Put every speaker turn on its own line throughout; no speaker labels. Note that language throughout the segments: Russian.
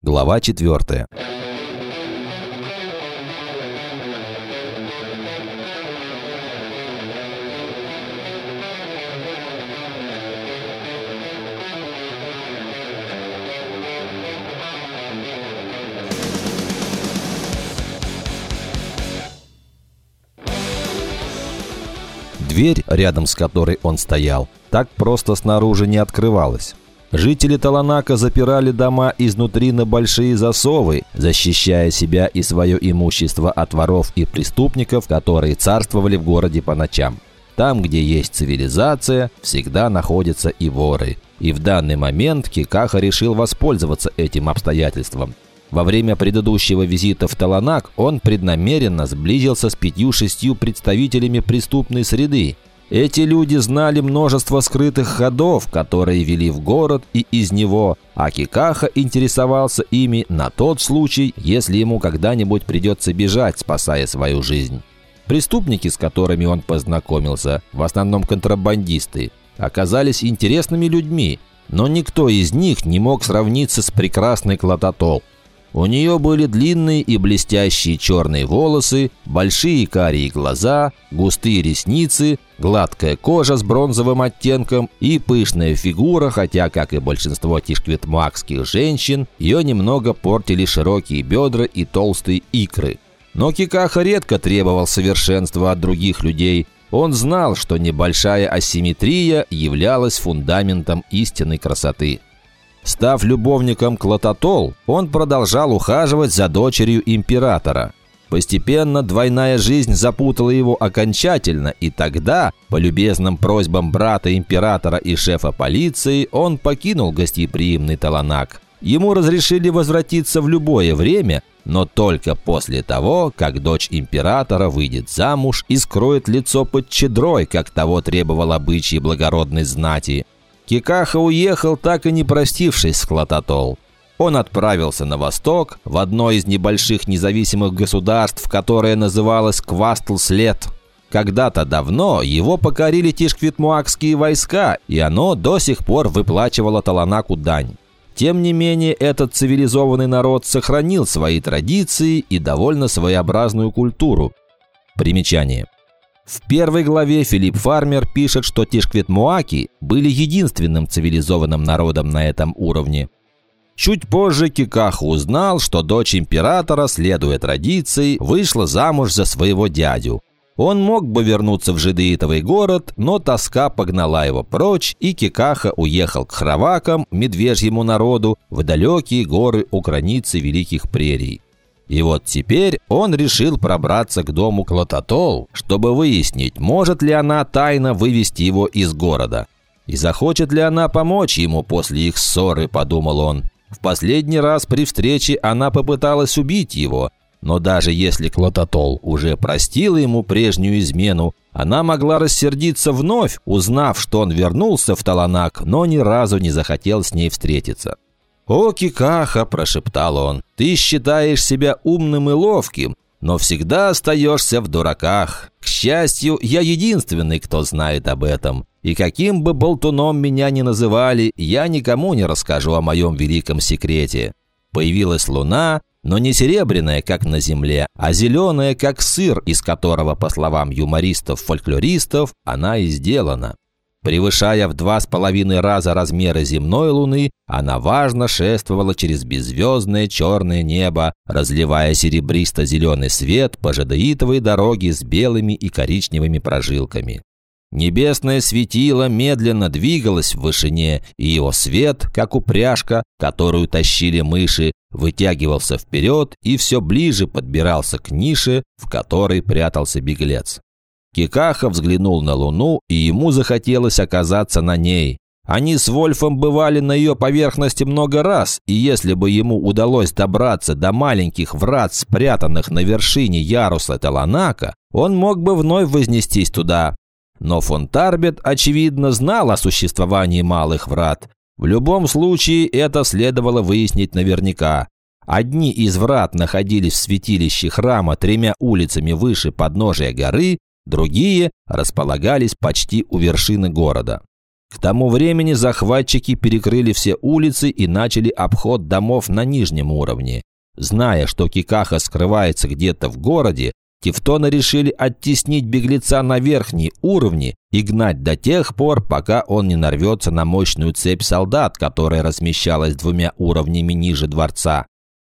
Глава 4. Дверь, рядом с которой он стоял, так просто снаружи не открывалась. Жители Таланака запирали дома изнутри на большие засовы, защищая себя и свое имущество от воров и преступников, которые царствовали в городе по ночам. Там, где есть цивилизация, всегда находятся и воры. И в данный момент Кикаха решил воспользоваться этим обстоятельством. Во время предыдущего визита в Таланак он преднамеренно сблизился с пятью-шестью представителями преступной среды, эти люди знали множество скрытых ходов, которые вели в город и из него, а Кикаха интересовался ими на тот случай, если ему когда-нибудь придется бежать, спасая свою жизнь. Преступники, с которыми он познакомился, в основном контрабандисты, оказались интересными людьми, но никто из них не мог сравниться с прекрасной Клототол – у нее были длинные и блестящие черные волосы, большие карие глаза, густые ресницы, гладкая кожа с бронзовым оттенком и пышная фигура, хотя, как и большинство тишквитмакских женщин, ее немного портили широкие бедра и толстые икры. Но Кикаха редко требовал совершенства от других людей. Он знал, что небольшая асимметрия являлась фундаментом истинной красоты. Став любовником Клототол, он продолжал ухаживать за дочерью императора. Постепенно двойная жизнь запутала его окончательно, и тогда, по любезным просьбам брата императора и шефа полиции, он покинул гостеприимный Таланак. Ему разрешили возвратиться в любое время, но только после того, как дочь императора выйдет замуж и скроет лицо под чедрой, как того требовал обычай благородной знати – Кикаха уехал, так и не простившись с Клототол. Он отправился на восток, в одно из небольших независимых государств, которое называлось Квастл-След. Когда-то давно его покорили тишквитмуакские войска, и оно до сих пор выплачивало Таланаку дань. Тем не менее, этот цивилизованный народ сохранил свои традиции и довольно своеобразную культуру. Примечание – в первой главе Филипп Фармер пишет, что Тишквитмуаки были единственным цивилизованным народом на этом уровне. Чуть позже Кикаху узнал, что дочь императора, следуя традиции, вышла замуж за своего дядю. Он мог бы вернуться в жидеитовый город, но тоска погнала его прочь, и Кикаха уехал к хравакам, медвежьему народу, в далекие горы у границы Великих Прерий. И вот теперь он решил пробраться к дому Клототол, чтобы выяснить, может ли она тайно вывести его из города. И захочет ли она помочь ему после их ссоры, подумал он. В последний раз при встрече она попыталась убить его, но даже если Клототол уже простила ему прежнюю измену, она могла рассердиться вновь, узнав, что он вернулся в Таланак, но ни разу не захотел с ней встретиться. «О, Кикаха!» – прошептал он. «Ты считаешь себя умным и ловким, но всегда остаешься в дураках. К счастью, я единственный, кто знает об этом. И каким бы болтуном меня ни называли, я никому не расскажу о моем великом секрете. Появилась луна, но не серебряная, как на Земле, а зеленая, как сыр, из которого, по словам юмористов-фольклористов, она и сделана. Превышая в два с половиной раза размеры земной луны, она важно шествовала через беззвездное черное небо, разливая серебристо-зеленый свет по жадеитовой дороге с белыми и коричневыми прожилками. Небесное светило медленно двигалось в вышине, и его свет, как упряжка, которую тащили мыши, вытягивался вперед и все ближе подбирался к нише, в которой прятался беглец. Кикаха взглянул на Луну, и ему захотелось оказаться на ней. Они с Вольфом бывали на ее поверхности много раз, и если бы ему удалось добраться до маленьких врат, спрятанных на вершине яруса Таланака, он мог бы вновь вознестись туда. Но фон Тарбет, очевидно, знал о существовании малых врат. В любом случае, это следовало выяснить наверняка. Одни из врат находились в святилище храма тремя улицами выше подножия горы, Другие располагались почти у вершины города. К тому времени захватчики перекрыли все улицы и начали обход домов на нижнем уровне. Зная, что Кикаха скрывается где-то в городе, Тевтоны решили оттеснить беглеца на верхние уровни и гнать до тех пор, пока он не нарвется на мощную цепь солдат, которая размещалась двумя уровнями ниже дворца.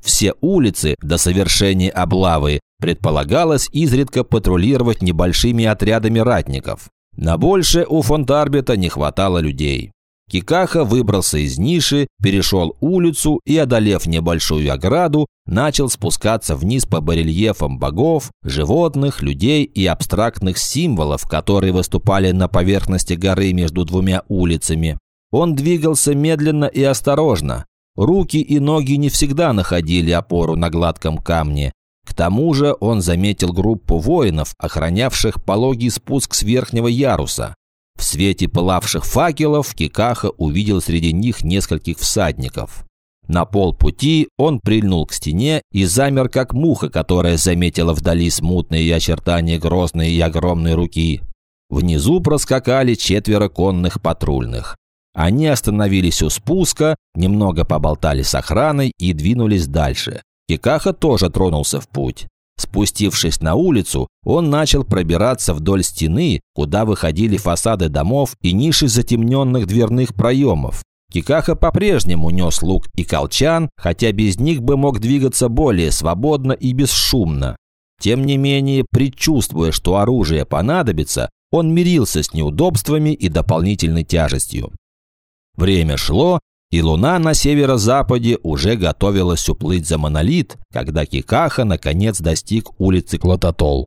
Все улицы до совершения облавы предполагалось изредка патрулировать небольшими отрядами ратников. На больше у Фонтарбета не хватало людей. Кикаха выбрался из ниши, перешел улицу и, одолев небольшую ограду, начал спускаться вниз по барельефам богов, животных, людей и абстрактных символов, которые выступали на поверхности горы между двумя улицами. Он двигался медленно и осторожно. Руки и ноги не всегда находили опору на гладком камне. К тому же он заметил группу воинов, охранявших пологий спуск с верхнего яруса. В свете пылавших факелов Кикаха увидел среди них нескольких всадников. На полпути он прильнул к стене и замер, как муха, которая заметила вдали смутные очертания грозной и огромной руки. Внизу проскакали четверо конных патрульных. Они остановились у спуска, немного поболтали с охраной и двинулись дальше. Кикаха тоже тронулся в путь. Спустившись на улицу, он начал пробираться вдоль стены, куда выходили фасады домов и ниши затемненных дверных проемов. Кикаха по-прежнему нес лук и колчан, хотя без них бы мог двигаться более свободно и бесшумно. Тем не менее, предчувствуя, что оружие понадобится, он мирился с неудобствами и дополнительной тяжестью. Время шло, и луна на северо-западе уже готовилась уплыть за монолит, когда Кикаха наконец достиг улицы Клототол.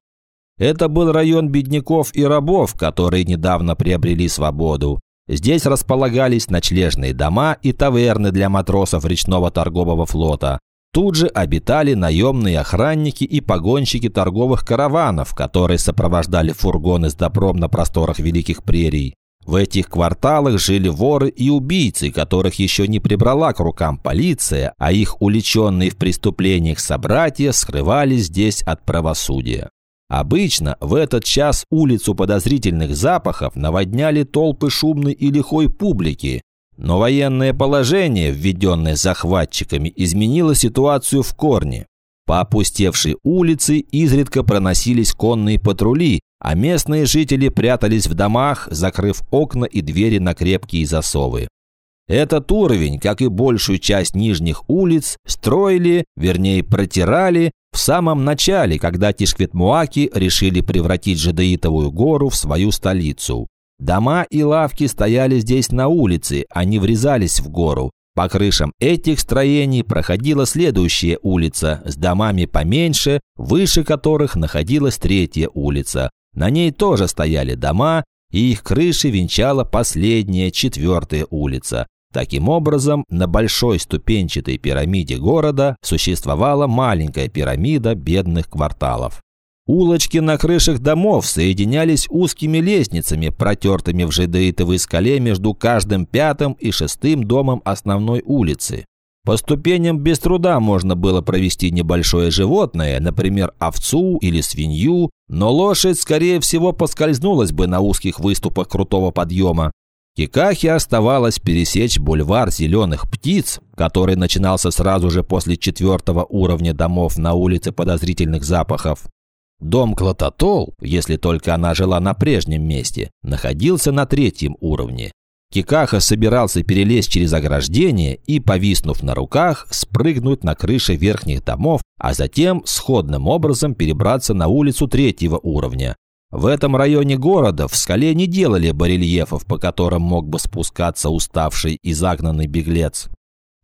Это был район бедняков и рабов, которые недавно приобрели свободу. Здесь располагались ночлежные дома и таверны для матросов речного торгового флота. Тут же обитали наемные охранники и погонщики торговых караванов, которые сопровождали фургоны с допром на просторах Великих Прерий. В этих кварталах жили воры и убийцы, которых еще не прибрала к рукам полиция, а их уличенные в преступлениях собратья скрывались здесь от правосудия. Обычно в этот час улицу подозрительных запахов наводняли толпы шумной и лихой публики, но военное положение, введенное захватчиками, изменило ситуацию в корне. По опустевшей улице изредка проносились конные патрули, а местные жители прятались в домах, закрыв окна и двери на крепкие засовы. Этот уровень, как и большую часть нижних улиц, строили, вернее протирали, в самом начале, когда Тишкветмуаки решили превратить Жадеитовую гору в свою столицу. Дома и лавки стояли здесь на улице, они врезались в гору. По крышам этих строений проходила следующая улица с домами поменьше, выше которых находилась третья улица, на ней тоже стояли дома, и их крыши венчала последняя, четвертая улица. Таким образом, на большой ступенчатой пирамиде города существовала маленькая пирамида бедных кварталов. Улочки на крышах домов соединялись узкими лестницами, протертыми в жидеитовой скале между каждым пятым и шестым домом основной улицы. По ступеням без труда можно было провести небольшое животное, например, овцу или свинью, но лошадь, скорее всего, поскользнулась бы на узких выступах крутого подъема. Кикахе оставалось пересечь бульвар зеленых птиц, который начинался сразу же после четвертого уровня домов на улице подозрительных запахов. Дом Клототол, если только она жила на прежнем месте, находился на третьем уровне. Кикаха собирался перелезть через ограждение и, повиснув на руках, спрыгнуть на крыши верхних домов, а затем сходным образом перебраться на улицу третьего уровня. В этом районе города в скале не делали барельефов, по которым мог бы спускаться уставший и загнанный беглец.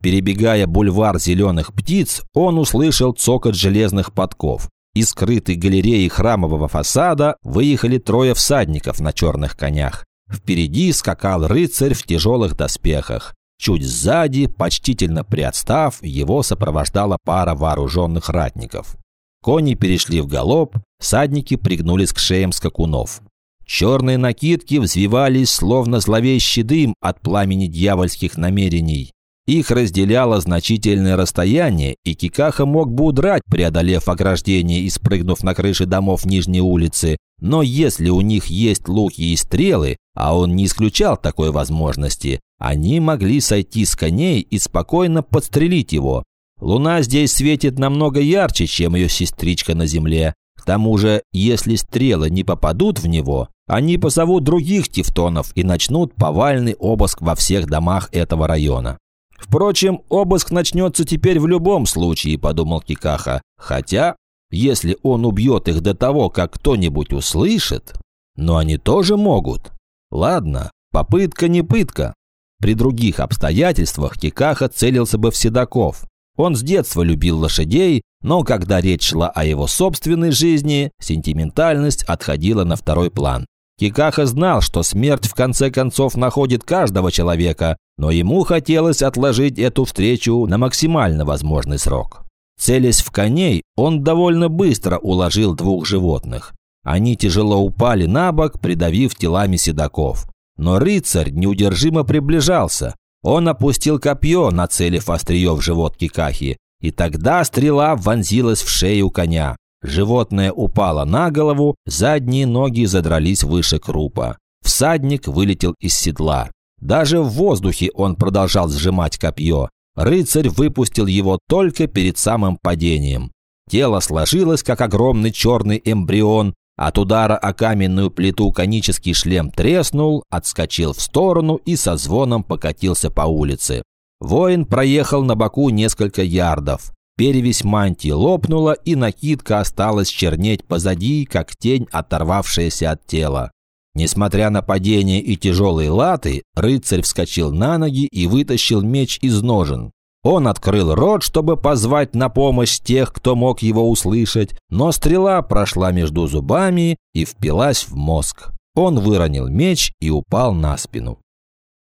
Перебегая бульвар зеленых птиц, он услышал цокот железных подков. Из скрытой галереи храмового фасада выехали трое всадников на черных конях. Впереди скакал рыцарь в тяжелых доспехах. Чуть сзади, почтительно приотстав, его сопровождала пара вооруженных ратников. Кони перешли в галоп, садники пригнулись к шеям скакунов. Черные накидки взвивались, словно зловещий дым от пламени дьявольских намерений. Их разделяло значительное расстояние, и Кикаха мог бы удрать, преодолев ограждение и спрыгнув на крыши домов Нижней улицы, Но если у них есть луки и стрелы, а он не исключал такой возможности, они могли сойти с коней и спокойно подстрелить его. Луна здесь светит намного ярче, чем ее сестричка на земле. К тому же, если стрелы не попадут в него, они позовут других тевтонов и начнут повальный обыск во всех домах этого района. Впрочем, обыск начнется теперь в любом случае, подумал Кикаха. Хотя, если он убьет их до того, как кто-нибудь услышит, но они тоже могут. Ладно, попытка не пытка. При других обстоятельствах Кикаха целился бы в седаков. Он с детства любил лошадей, но когда речь шла о его собственной жизни, сентиментальность отходила на второй план. Кикаха знал, что смерть в конце концов находит каждого человека, но ему хотелось отложить эту встречу на максимально возможный срок. Целясь в коней, он довольно быстро уложил двух животных. Они тяжело упали на бок, придавив телами седаков. Но рыцарь неудержимо приближался. Он опустил копье, нацелив острие в живот Кикахи, и тогда стрела вонзилась в шею коня. Животное упало на голову, задние ноги задрались выше крупа. Всадник вылетел из седла. Даже в воздухе он продолжал сжимать копье. Рыцарь выпустил его только перед самым падением. Тело сложилось, как огромный черный эмбрион. От удара о каменную плиту конический шлем треснул, отскочил в сторону и со звоном покатился по улице. Воин проехал на боку несколько ярдов. Перевесь мантии лопнула, и накидка осталась чернеть позади, как тень, оторвавшаяся от тела. Несмотря на падение и тяжелые латы, рыцарь вскочил на ноги и вытащил меч из ножен. Он открыл рот, чтобы позвать на помощь тех, кто мог его услышать, но стрела прошла между зубами и впилась в мозг. Он выронил меч и упал на спину.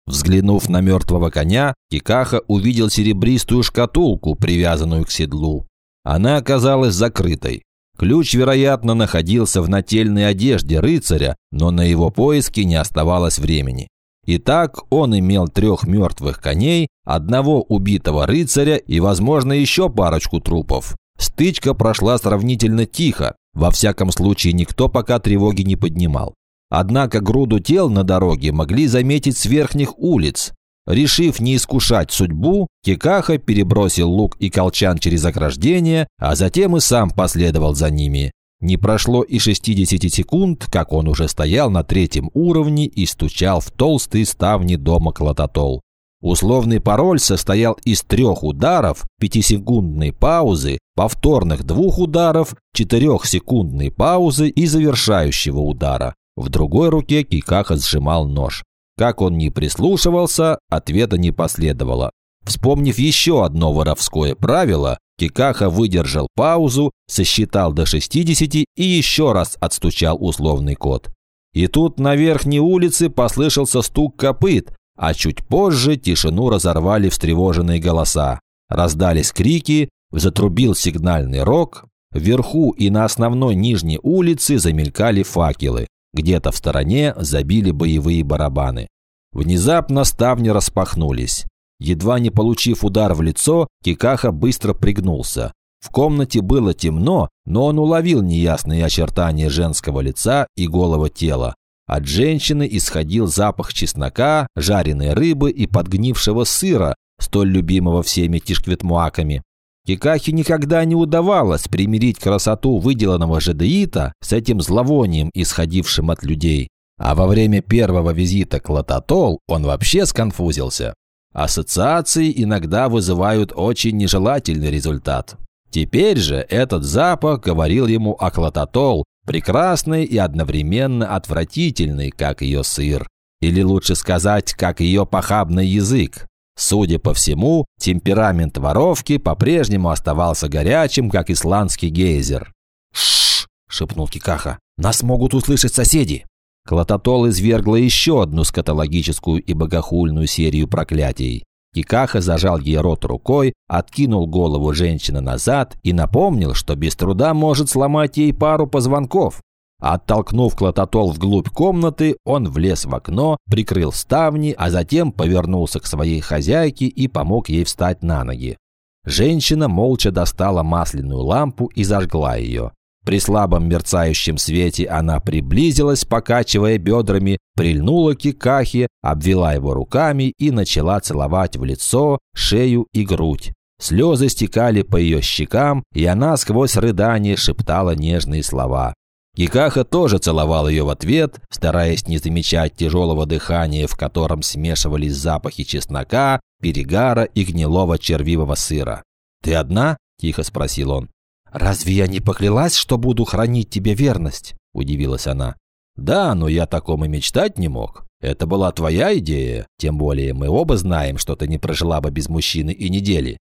Взглянув на мертвого коня, Кикаха увидел серебристую шкатулку, привязанную к седлу. Она оказалась закрытой. Ключ, вероятно, находился в нательной одежде рыцаря, но на его поиски не оставалось времени. Итак, он имел трех мертвых коней, одного убитого рыцаря и, возможно, еще парочку трупов. Стычка прошла сравнительно тихо, во всяком случае никто пока тревоги не поднимал. Однако груду тел на дороге могли заметить с верхних улиц. Решив не искушать судьбу, Кикаха перебросил лук и колчан через ограждение, а затем и сам последовал за ними. Не прошло и 60 секунд, как он уже стоял на третьем уровне и стучал в толстые ставни дома Клототол. Условный пароль состоял из трех ударов, пятисекундной паузы, повторных двух ударов, четырехсекундной паузы и завершающего удара. В другой руке Кикаха сжимал нож. Как он не прислушивался, ответа не последовало. Вспомнив еще одно воровское правило, Кикаха выдержал паузу, сосчитал до 60 и еще раз отстучал условный код. И тут на верхней улице послышался стук копыт, а чуть позже тишину разорвали встревоженные голоса. Раздались крики, затрубил сигнальный рог, вверху и на основной нижней улице замелькали факелы. Где-то в стороне забили боевые барабаны. Внезапно ставни распахнулись. Едва не получив удар в лицо, Кикаха быстро пригнулся. В комнате было темно, но он уловил неясные очертания женского лица и голого тела. От женщины исходил запах чеснока, жареной рыбы и подгнившего сыра, столь любимого всеми тишкветмуаками. Кикахе никогда не удавалось примирить красоту выделанного жадеита с этим зловонием, исходившим от людей. А во время первого визита к Лататол он вообще сконфузился. Ассоциации иногда вызывают очень нежелательный результат. Теперь же этот запах говорил ему о Клототол, прекрасный и одновременно отвратительный, как ее сыр. Или лучше сказать, как ее похабный язык. Судя по всему, темперамент воровки по-прежнему оставался горячим, как исландский гейзер. «Шш!» – шепнул Кикаха. «Нас могут услышать соседи!» Клототол извергла еще одну скатологическую и богохульную серию проклятий. Кикаха зажал ей рот рукой, откинул голову женщины назад и напомнил, что без труда может сломать ей пару позвонков. Оттолкнув клототол вглубь комнаты, он влез в окно, прикрыл ставни, а затем повернулся к своей хозяйке и помог ей встать на ноги. Женщина молча достала масляную лампу и зажгла ее. При слабом мерцающем свете она приблизилась, покачивая бедрами, прильнула к Кикахе, обвела его руками и начала целовать в лицо, шею и грудь. Слезы стекали по ее щекам, и она сквозь рыдание шептала нежные слова. Кикаха тоже целовал ее в ответ, стараясь не замечать тяжелого дыхания, в котором смешивались запахи чеснока, перегара и гнилого червивого сыра. «Ты одна?» – тихо спросил он. «Разве я не поклялась, что буду хранить тебе верность?» – удивилась она. «Да, но я таком и мечтать не мог. Это была твоя идея, тем более мы оба знаем, что ты не прожила бы без мужчины и недели».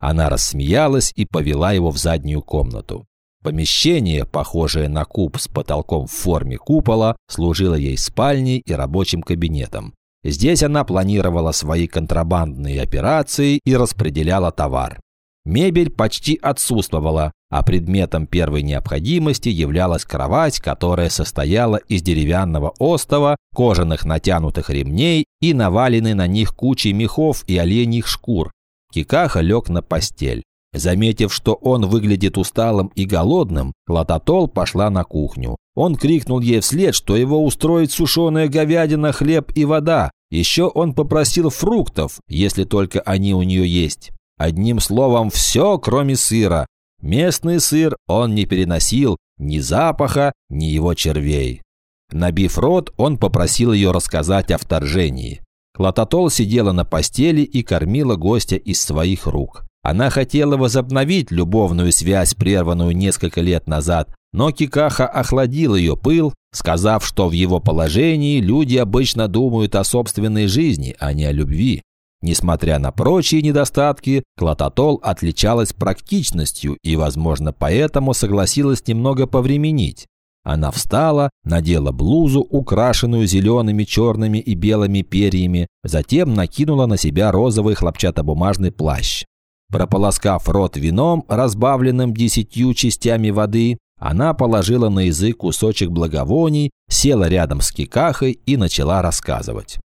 Она рассмеялась и повела его в заднюю комнату. Помещение, похожее на куб с потолком в форме купола, служило ей спальней и рабочим кабинетом. Здесь она планировала свои контрабандные операции и распределяла товар. Мебель почти отсутствовала, а предметом первой необходимости являлась кровать, которая состояла из деревянного остова, кожаных натянутых ремней и наваленной на них кучей мехов и оленьих шкур. Кикаха лег на постель. Заметив, что он выглядит усталым и голодным, Лататол пошла на кухню. Он крикнул ей вслед, что его устроит сушеная говядина, хлеб и вода. Еще он попросил фруктов, если только они у нее есть. Одним словом, все, кроме сыра. Местный сыр он не переносил ни запаха, ни его червей. Набив рот, он попросил ее рассказать о вторжении. Клототол сидела на постели и кормила гостя из своих рук. Она хотела возобновить любовную связь, прерванную несколько лет назад, но Кикаха охладил ее пыл, сказав, что в его положении люди обычно думают о собственной жизни, а не о любви. Несмотря на прочие недостатки, Клототол отличалась практичностью и, возможно, поэтому согласилась немного повременить. Она встала, надела блузу, украшенную зелеными, черными и белыми перьями, затем накинула на себя розовый хлопчатобумажный плащ. Прополоскав рот вином, разбавленным десятью частями воды, она положила на язык кусочек благовоний, села рядом с Кикахой и начала рассказывать.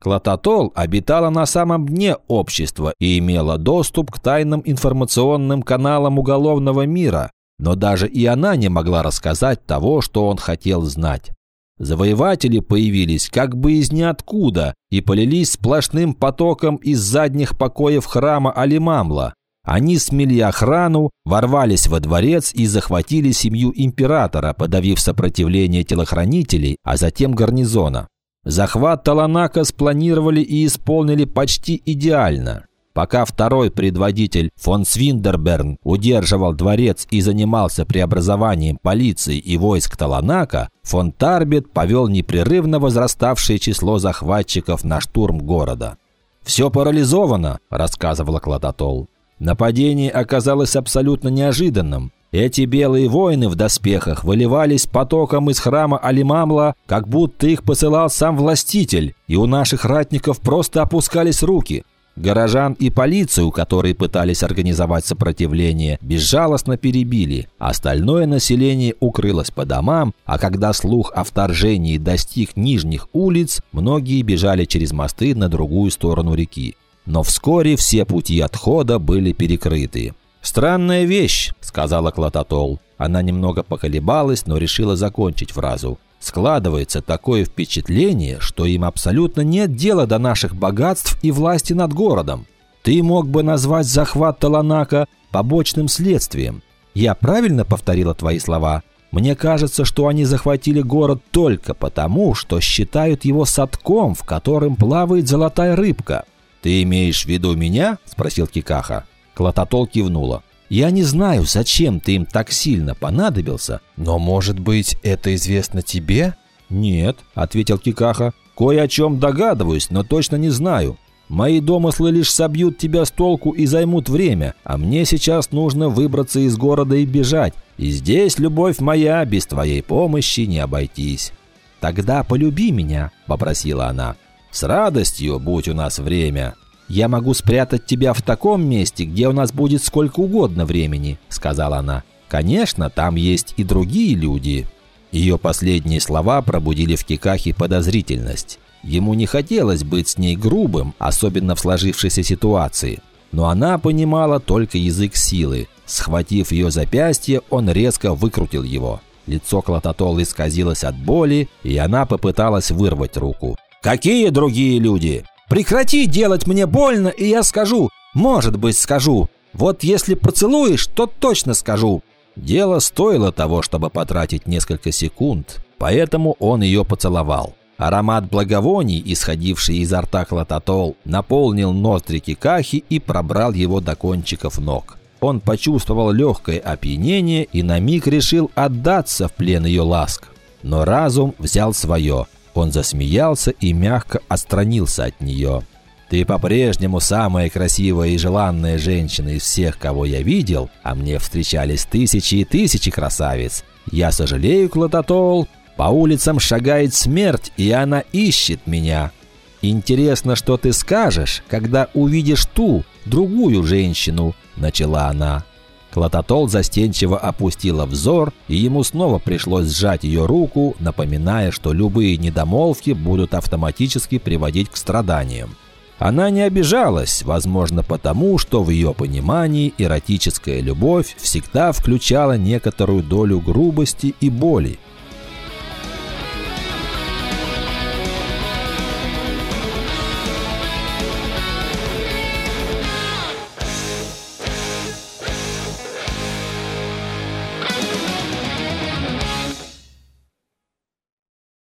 Клототол обитала на самом дне общества и имела доступ к тайным информационным каналам уголовного мира, но даже и она не могла рассказать того, что он хотел знать. Завоеватели появились как бы из ниоткуда и полились сплошным потоком из задних покоев храма Алимамла. Они смели охрану, ворвались во дворец и захватили семью императора, подавив сопротивление телохранителей, а затем гарнизона. Захват Таланака спланировали и исполнили почти идеально. Пока второй предводитель фон Свиндерберн удерживал дворец и занимался преобразованием полиции и войск Таланака, фон Тарбет повел непрерывно возраставшее число захватчиков на штурм города. «Все парализовано», – рассказывала Кладатол. Нападение оказалось абсолютно неожиданным. Эти белые воины в доспехах выливались потоком из храма Алимамла, как будто их посылал сам властитель, и у наших ратников просто опускались руки. Горожан и полицию, которые пытались организовать сопротивление, безжалостно перебили. Остальное население укрылось по домам, а когда слух о вторжении достиг нижних улиц, многие бежали через мосты на другую сторону реки. Но вскоре все пути отхода были перекрыты. «Странная вещь», — сказала Клототол. Она немного поколебалась, но решила закончить фразу. «Складывается такое впечатление, что им абсолютно нет дела до наших богатств и власти над городом. Ты мог бы назвать захват Таланака побочным следствием. Я правильно повторила твои слова? Мне кажется, что они захватили город только потому, что считают его садком, в котором плавает золотая рыбка». «Ты имеешь в виду меня?» – спросил Кикаха. Клототол кивнула. «Я не знаю, зачем ты им так сильно понадобился, но, может быть, это известно тебе?» «Нет», — ответил Кикаха. «Кое о чем догадываюсь, но точно не знаю. Мои домыслы лишь собьют тебя с толку и займут время, а мне сейчас нужно выбраться из города и бежать. И здесь, любовь моя, без твоей помощи не обойтись». «Тогда полюби меня», — попросила она. «С радостью, будь у нас время», «Я могу спрятать тебя в таком месте, где у нас будет сколько угодно времени», — сказала она. «Конечно, там есть и другие люди». Ее последние слова пробудили в Кикахе подозрительность. Ему не хотелось быть с ней грубым, особенно в сложившейся ситуации. Но она понимала только язык силы. Схватив ее запястье, он резко выкрутил его. Лицо Клототола исказилось от боли, и она попыталась вырвать руку. «Какие другие люди? Прекрати делать мне больно, и я скажу. Может быть, скажу. Вот если поцелуешь, то точно скажу». Дело стоило того, чтобы потратить несколько секунд, поэтому он ее поцеловал. Аромат благовоний, исходивший изо рта Клототол, наполнил ноздри Кикахи и пробрал его до кончиков ног. Он почувствовал легкое опьянение и на миг решил отдаться в плен ее ласк. Но разум взял свое. Он засмеялся и мягко отстранился от нее. «Ты по-прежнему самая красивая и желанная женщина из всех, кого я видел, а мне встречались тысячи и тысячи красавиц. Я сожалею, Клототол, по улицам шагает смерть, и она ищет меня. Интересно, что ты скажешь, когда увидишь ту, другую женщину, начала она. Клототол застенчиво опустила взор, и ему снова пришлось сжать ее руку, напоминая, что любые недомолвки будут автоматически приводить к страданиям. Она не обижалась, возможно потому, что в ее понимании эротическая любовь всегда включала некоторую долю грубости и боли.